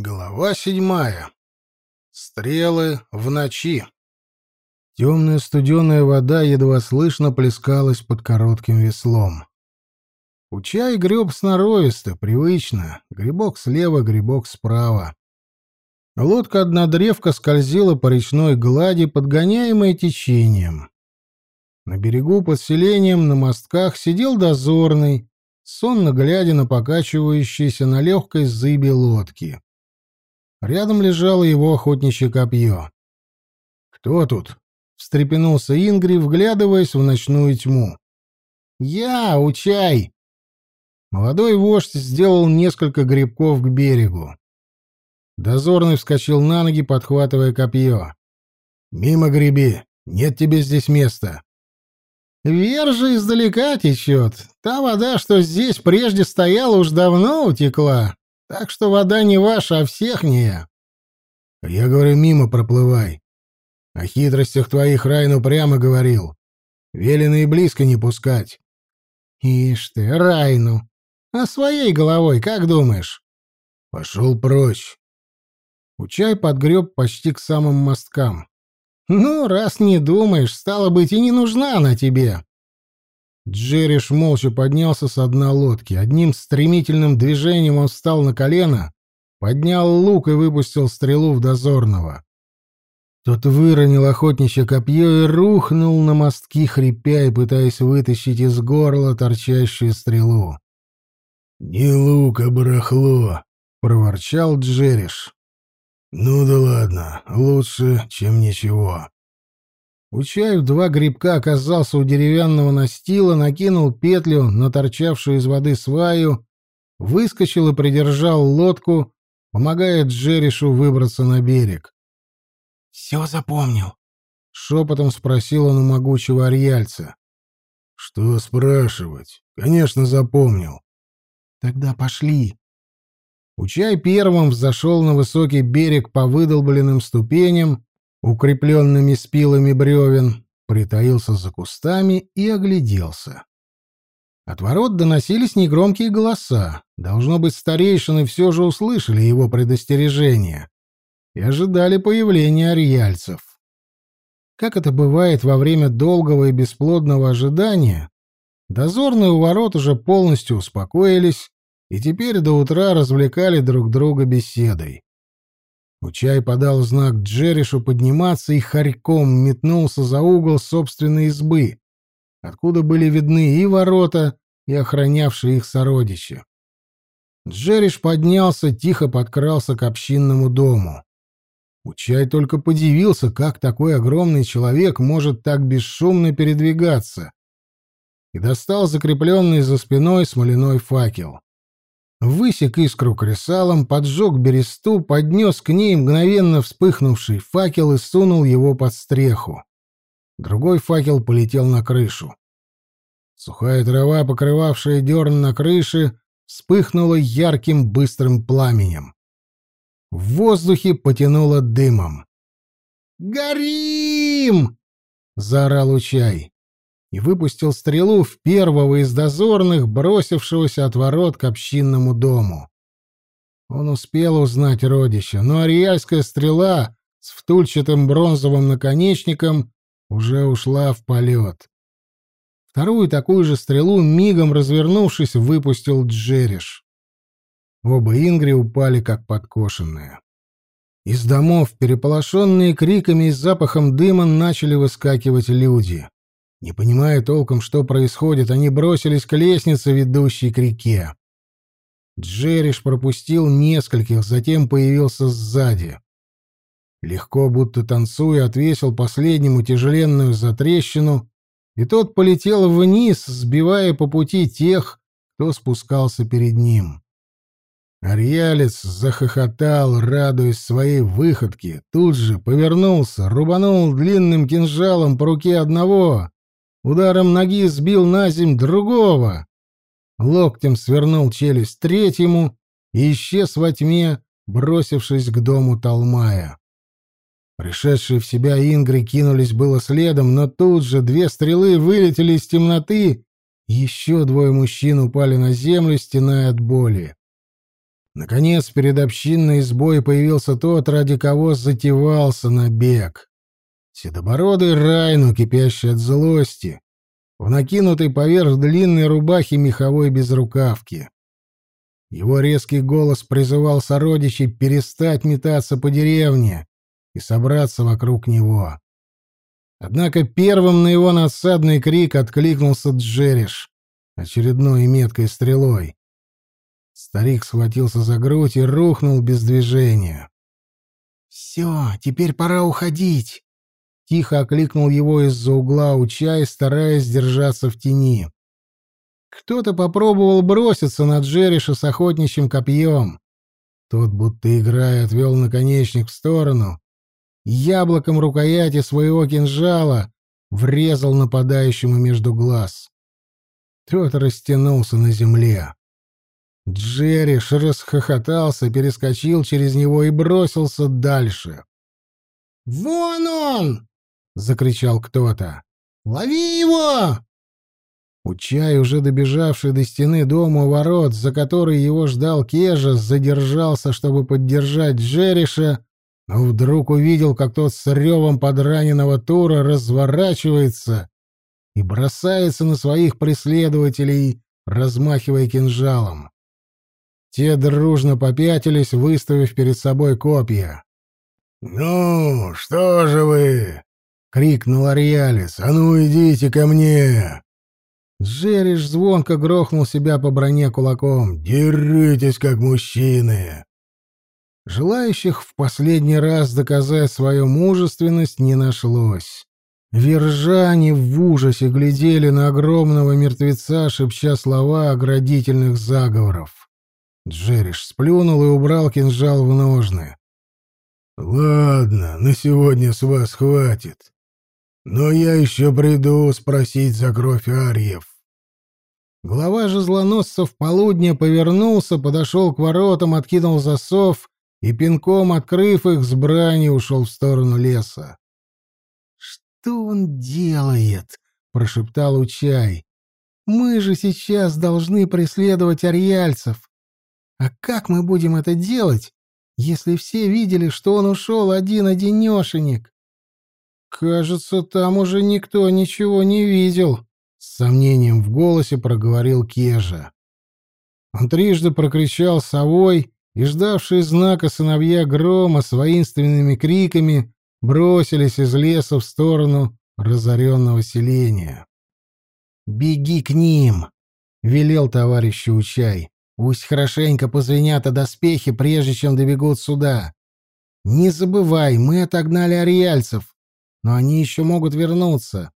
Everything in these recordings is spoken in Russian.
Глава седьмая. Стрелы в ночи. Темная студеная вода едва слышно плескалась под коротким веслом. Учай греб сноровисто, привычно. Грибок слева, грибок справа. Лодка однодревка скользила по речной глади, подгоняемая течением. На берегу под селением на мостках сидел дозорный, сонно глядя на покачивающиеся на легкой зыбе лодки. Рядом лежало его охотничье копье. «Кто тут?» — встрепенулся Ингри, вглядываясь в ночную тьму. «Я, Учай!» Молодой вождь сделал несколько грибков к берегу. Дозорный вскочил на ноги, подхватывая копье. «Мимо греби! Нет тебе здесь места!» «Вержа издалека течет. Та вода, что здесь прежде стояла, уж давно утекла. Так что вода не ваша, а всехняя. Я говорю, мимо проплывай. О хитростях твоих Райну прямо говорил. Велено и близко не пускать. Ишь ты, Райну. А своей головой, как думаешь? Пошел прочь. Учай подгреб почти к самым мосткам. Ну, раз не думаешь, стало быть, и не нужна она тебе. Джериш молча поднялся с дна лодки. Одним стремительным движением он встал на колено, поднял лук и выпустил стрелу в дозорного. Тот выронил охотничье копье и рухнул на мостки, хрипя и пытаясь вытащить из горла торчащую стрелу. «Не лук, а барахло!» — проворчал Джериш. «Ну да ладно, лучше, чем ничего». Учаев два грибка оказался у деревянного настила, накинул петлю на торчавшую из воды сваю, выскочил и придержал лодку, помогая Джеришу выбраться на берег. «Все запомнил?» — шепотом спросил он у могучего арьяльца. «Что спрашивать? Конечно, запомнил». «Тогда пошли». Учай первым взошел на высокий берег по выдолбленным ступеням, укрепленными спилами бревен, притаился за кустами и огляделся. От ворот доносились негромкие голоса. Должно быть, старейшины все же услышали его предостережение и ожидали появления ариальцев. Как это бывает во время долгого и бесплодного ожидания, дозорные у ворот уже полностью успокоились и теперь до утра развлекали друг друга беседой. Учай подал знак Джеришу подниматься и хорьком метнулся за угол собственной избы, откуда были видны и ворота, и охранявшие их сородичи. Джериш поднялся, тихо подкрался к общинному дому. Учай только подивился, как такой огромный человек может так бесшумно передвигаться, и достал закрепленный за спиной смоляной факел высек искру кресалом, поджег бересту, поднес к ней мгновенно вспыхнувший факел и сунул его под стреху. Другой факел полетел на крышу. Сухая трава, покрывавшая дерн на крыше, вспыхнула ярким быстрым пламенем. В воздухе потянуло дымом. «Горим!» — заорал Учай и выпустил стрелу в первого из дозорных, бросившегося от ворот к общинному дому. Он успел узнать родища, но ариальская стрела с втульчатым бронзовым наконечником уже ушла в полет. Вторую такую же стрелу, мигом развернувшись, выпустил Джериш. Оба Ингри упали, как подкошенные. Из домов, переполошенные криками и запахом дыма, начали выскакивать люди. Не понимая толком, что происходит, они бросились к лестнице, ведущей к реке. Джериш пропустил нескольких, затем появился сзади. Легко, будто танцуя, отвесил последнему тяжеленную затрещину, и тот полетел вниз, сбивая по пути тех, кто спускался перед ним. Арьялец захохотал, радуясь своей выходке, тут же повернулся, рубанул длинным кинжалом по руке одного, Ударом ноги сбил на земь другого. Локтем свернул челюсть третьему и исчез во тьме, бросившись к дому Талмая. Пришедшие в себя ингры кинулись было следом, но тут же две стрелы вылетели из темноты, еще двое мужчин упали на землю, стеная от боли. Наконец, перед общинной избой появился тот, ради кого затевался набег. Седобородый Райну, кипящий от злости, в накинутой поверх длинной рубахи меховой безрукавки. Его резкий голос призывал сородичей перестать метаться по деревне и собраться вокруг него. Однако первым на его надсадный крик откликнулся Джериш, очередной меткой стрелой. Старик схватился за грудь и рухнул без движения. «Все, теперь пора уходить!» Тихо окликнул его из-за угла Учай, стараясь держаться в тени. Кто-то попробовал броситься на Джериша с охотничьим копьем. Тот, будто играя, отвел наконечник в сторону. Яблоком рукояти своего кинжала врезал нападающему между глаз. Тот растянулся на земле. Джерриш расхохотался, перескочил через него и бросился дальше. «Вон он!» — закричал кто-то. «Лови его!» Учай, уже добежавший до стены дома у ворот, за которой его ждал Кежа, задержался, чтобы поддержать Джериша, но вдруг увидел, как тот с ревом подраненного Тура разворачивается и бросается на своих преследователей, размахивая кинжалом. Те дружно попятились, выставив перед собой копья. «Ну, что же вы?» — крикнул Ариалис. «А ну, идите ко мне!» Джериш звонко грохнул себя по броне кулаком. «Деритесь, как мужчины!» Желающих в последний раз доказать свою мужественность не нашлось. Вержане в ужасе глядели на огромного мертвеца, шепча слова оградительных заговоров. Джериш сплюнул и убрал кинжал в ножны. «Ладно, на сегодня с вас хватит. Но я еще приду спросить за кровь арьев». Глава же злоносцев полудня повернулся, подошел к воротам, откинул засов и, пинком открыв их, с брани ушел в сторону леса. «Что он делает?» — прошептал Учай. «Мы же сейчас должны преследовать арьяльцев. А как мы будем это делать, если все видели, что он ушел один-одинешенек?» «Кажется, там уже никто ничего не видел», — с сомнением в голосе проговорил Кежа. Он трижды прокричал совой, и ждавшие знака сыновья грома с воинственными криками бросились из леса в сторону разоренного селения. «Беги к ним!» — велел товарищу Учай. Пусть хорошенько позвенят о доспехи, прежде чем добегут сюда. Не забывай, мы отогнали ариальцев, но они еще могут вернуться.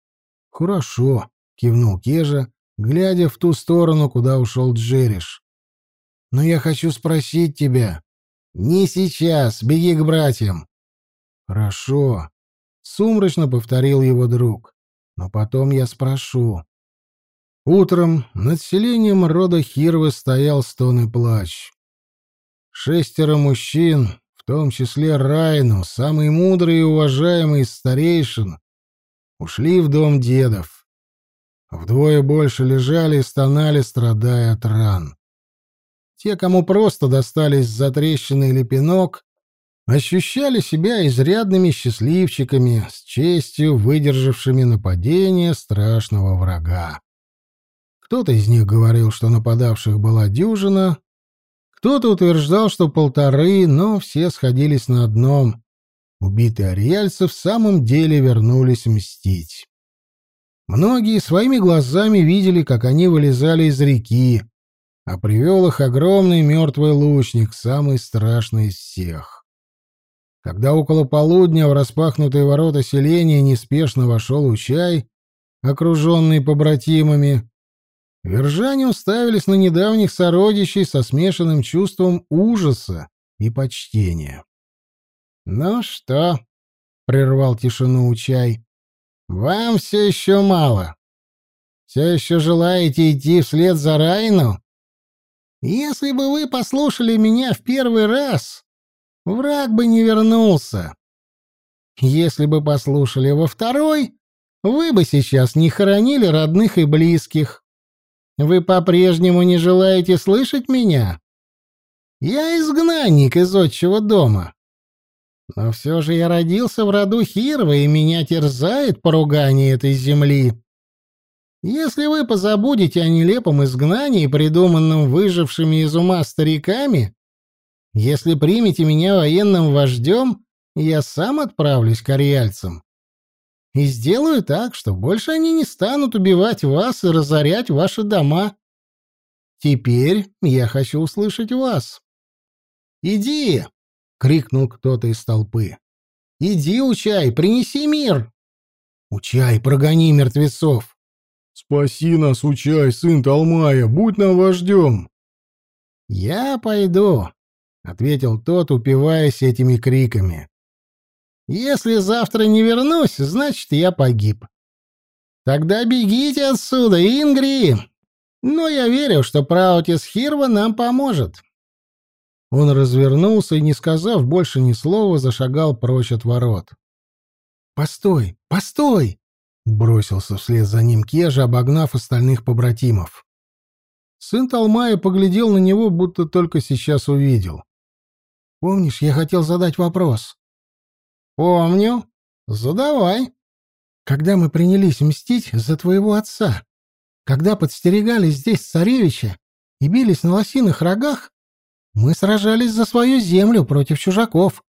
— Хорошо, — кивнул Кежа, глядя в ту сторону, куда ушел Джериш. — Но я хочу спросить тебя. — Не сейчас, беги к братьям. — Хорошо, — сумрачно повторил его друг. — Но потом я спрошу. Утром над селением рода Хирвы стоял стон и плач. Шестеро мужчин, том числе Райну, самый мудрый и уважаемый из старейшин, ушли в дом дедов. Вдвое больше лежали и стонали, страдая от ран. Те, кому просто достались затрещины или пинок, ощущали себя изрядными счастливчиками, с честью выдержавшими нападение страшного врага. Кто-то из них говорил, что нападавших была дюжина, кто-то утверждал, что полторы, но все сходились на одном. Убитые ариальцы в самом деле вернулись мстить. Многие своими глазами видели, как они вылезали из реки, а привел их огромный мертвый лучник, самый страшный из всех. Когда около полудня в распахнутые ворота селения неспешно вошел Учай, окруженный побратимами, Вержане уставились на недавних сородичей со смешанным чувством ужаса и почтения. «Ну что?» — прервал тишину Учай. «Вам все еще мало. Все еще желаете идти вслед за Райну? Если бы вы послушали меня в первый раз, враг бы не вернулся. Если бы послушали во второй, вы бы сейчас не хоронили родных и близких. Вы по-прежнему не желаете слышать меня? Я изгнанник из отчего дома. Но все же я родился в роду Хирва, и меня терзает поругание этой земли. Если вы позабудете о нелепом изгнании, придуманном выжившими из ума стариками, если примете меня военным вождем, я сам отправлюсь к ариальцам и сделаю так, что больше они не станут убивать вас и разорять ваши дома. Теперь я хочу услышать вас. Иди, крикнул кто-то из толпы. Иди, Учай, принеси мир. Учай, прогони мертвецов. Спаси нас, Учай, сын Талмая, будь нам вождем. Я пойду, ответил тот, упиваясь этими криками. Если завтра не вернусь, значит, я погиб. Тогда бегите отсюда, Ингри. Но я верю, что Праутис Хирва нам поможет. Он развернулся и, не сказав больше ни слова, зашагал прочь от ворот. «Постой! Постой!» — бросился вслед за ним Кежа, обогнав остальных побратимов. Сын Талмая поглядел на него, будто только сейчас увидел. «Помнишь, я хотел задать вопрос?» «Помню. Задавай». «Когда мы принялись мстить за твоего отца, когда подстерегали здесь царевича и бились на лосиных рогах, мы сражались за свою землю против чужаков,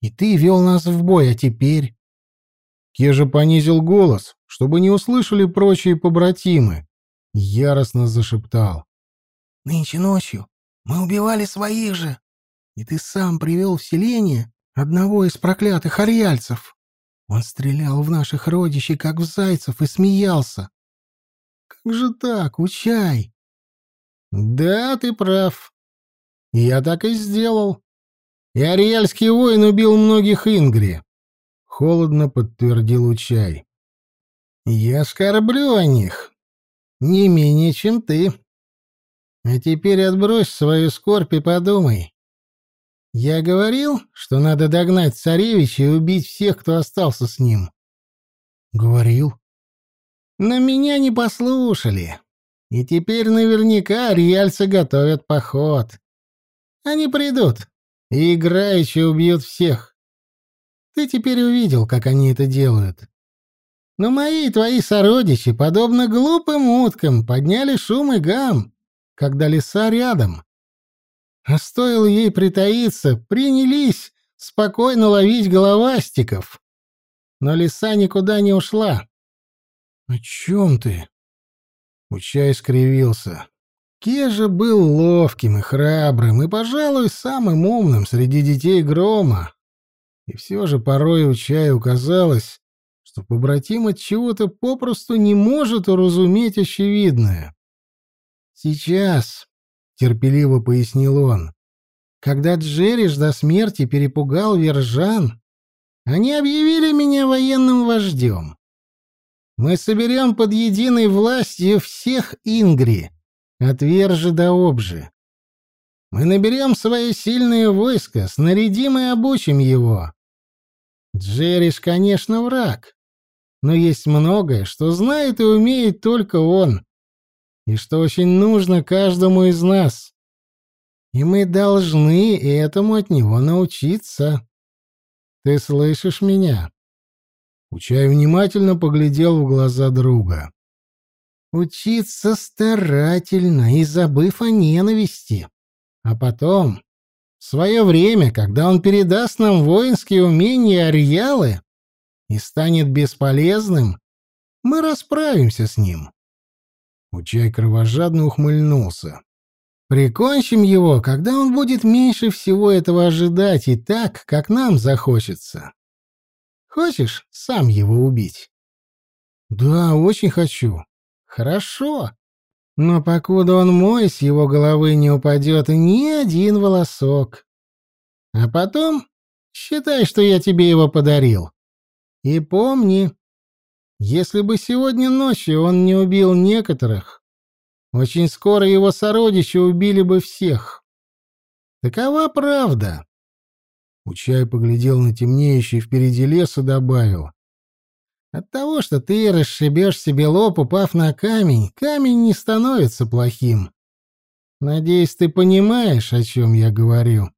и ты вел нас в бой, а теперь...» Кежа понизил голос, чтобы не услышали прочие побратимы. Яростно зашептал. «Нынче ночью мы убивали своих же, и ты сам привел в селение одного из проклятых ариальцев. Он стрелял в наших родичей, как в зайцев, и смеялся. Как же так, учай?» «Да, ты прав. Я так и сделал. И ариальский воин убил многих Ингри. Холодно подтвердил Учай. Я скорблю о них. Не менее, чем ты. А теперь отбрось свою скорбь и подумай. Я говорил, что надо догнать царевича и убить всех, кто остался с ним. Говорил. Но меня не послушали. И теперь наверняка ариальцы готовят поход. Они придут и играючи убьют всех. Ты теперь увидел, как они это делают. Но мои и твои сородичи, подобно глупым уткам, подняли шум и гам, когда леса рядом. А стоило ей притаиться, принялись спокойно ловить головастиков. Но лиса никуда не ушла. — О чем ты? Учай скривился. Кежа был ловким и храбрым, и, пожалуй, самым умным среди детей Грома. И все же порой у Чаю казалось, что побратим от чего-то попросту не может уразуметь очевидное. «Сейчас», — терпеливо пояснил он, — «когда Джериш до смерти перепугал Вержан, они объявили меня военным вождем. Мы соберем под единой властью всех Ингри» От Вержи до Обжи. Мы наберем свое сильное войско, снарядим и обучим его. Джериш, конечно, враг, но есть многое, что знает и умеет только он, и что очень нужно каждому из нас. И мы должны этому от него научиться. Ты слышишь меня?» Учай внимательно поглядел в глаза друга. Учиться старательно и забыв о ненависти. А потом, в свое время, когда он передаст нам воинские умения Ариалы и станет бесполезным, мы расправимся с ним. Учай кровожадно ухмыльнулся. Прикончим его, когда он будет меньше всего этого ожидать и так, как нам захочется. Хочешь сам его убить? Да, очень хочу. Хорошо. Но покуда он мой, с его головы не упадет ни один волосок. А потом считай, что я тебе его подарил. И помни, если бы сегодня ночью он не убил некоторых, очень скоро его сородичи убили бы всех. Такова правда. Учай поглядел на темнеющий впереди лес и добавил. От того, что ты расшибешь себе лоб, упав на камень, камень не становится плохим. Надеюсь, ты понимаешь, о чем я говорю.